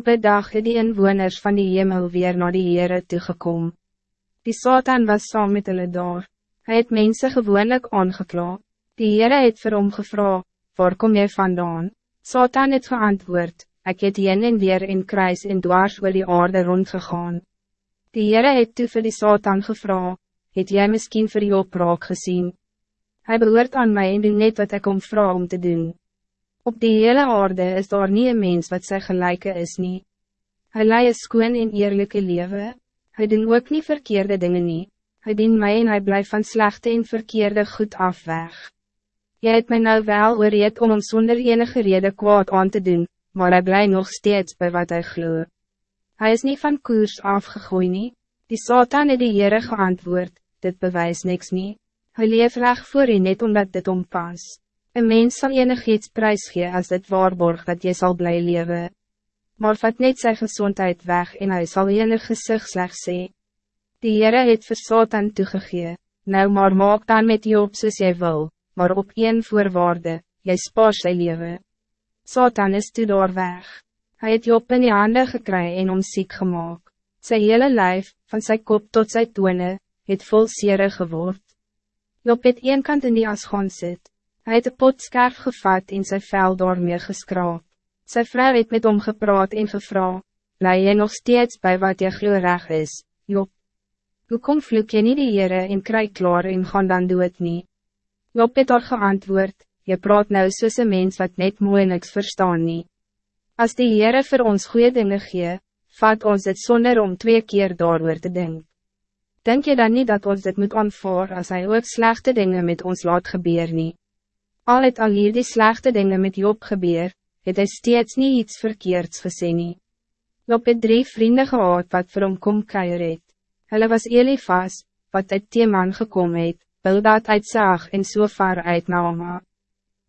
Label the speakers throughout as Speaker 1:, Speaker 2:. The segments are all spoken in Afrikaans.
Speaker 1: Op een dag het die inwoners van die hemel weer naar die Heere toegekom. Die Satan was saam met hulle daar. Hy het mense gewoonlik aangekla. Die Heere het vir hom gevra, waar kom jy vandaan? Satan het geantwoord, ek het heen en weer in kruis en dwars oor die aarde rondgegaan. Die Heere het toe vir die Satan gevra, het jy miskien vir Job raak gezien? Hij behoort aan mij en doen net wat ik om vrouw om te doen. Op die hele aarde is daar niet een mens wat sy gelijke is nie. Hy lei een skoon en eerlijke leven. Hij doen ook niet verkeerde dingen nie. Hy dien mij en hij blijft van slechte en verkeerde goed af weg. Jy het my nou wel oorreed om om zonder enige rede kwaad aan te doen, maar hij blijft nog steeds bij wat hij glo. Hij is niet van koers afgegooi nie. Die Satan het die Heere geantwoord, dit bewijst niks niet. Hij leef recht voor je net omdat dit ompas. Een mens zal enig iets prijs gee als dit waarborg dat je zal blij leven. Maar vat net zijn gezondheid weg en hij zal enig gezicht slecht sê. Die Heere het vir Satan toegegee, nou maar maak dan met Job soos jy wil, maar op één voorwaarde, jy spaar sy leven. Satan is toe daar weg. Hij het Job in die handen gekry en om ziek gemaakt. Sy hele lijf, van zijn kop tot zijn toene, het vol sere geword. Job het een kant in die as gaan sit. Hy het een pot skerf gevat en sy vel daarmee geskraap. Sy vrou het met hom gepraat en gevra, Lei jy nog steeds bij wat jy glo reg is, Job? Hoekom vloek jy nie die Heere en kry klaar en gaan dan het nie? Job het haar geantwoord, Je praat nou soos een mens wat net mooi niks verstaan nie. As die Heere vir ons goede dingen gee, vat ons het zonder om twee keer daar te denken. Denk je dan niet dat ons dit moet aanvoer als hij ook slechte dingen met ons laat gebeuren? Al het al hier die slechte dingen met Job gebeur, het hy steeds niet iets verkeerds gesê nie. Job het drie vrienden gehad wat vir hom kom keier het. Hulle was Elifas, wat uit Teeman gekom het, Bildad uit Saag en so ver uit Naama.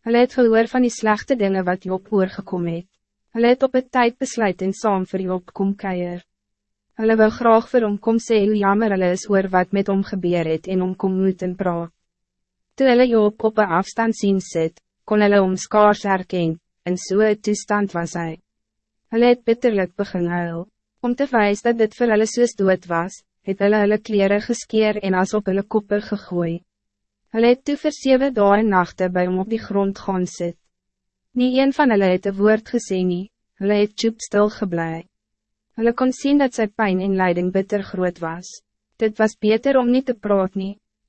Speaker 1: Hulle het gehoor van die slechte dingen wat Job oorgekom het. Hulle het op het tijd besluit en saam vir Job kom keier. Hulle wil graag vir hom kom sê hoe jammer hulle is oor wat met hom gebeur het en hom kom moet en praat. Toe hulle Joop op een afstand zien sit, kon hulle hom skaars herken, en so'n toestand was hij. Hulle het bitterlik begin huil. Om te wijs dat dit vir hulle soos dood was, het hulle hulle kleren geskeer en as op hulle koppe gegooi. Hulle het toe vir 7 dae en nachte by hom op die grond gaan sit. Nie een van hulle het een woord gesê nie, hulle het tjoep stil geblei. Hulle kon zien dat zijn pijn en leiding bitter groot was. Dit was beter om niet te praat nie,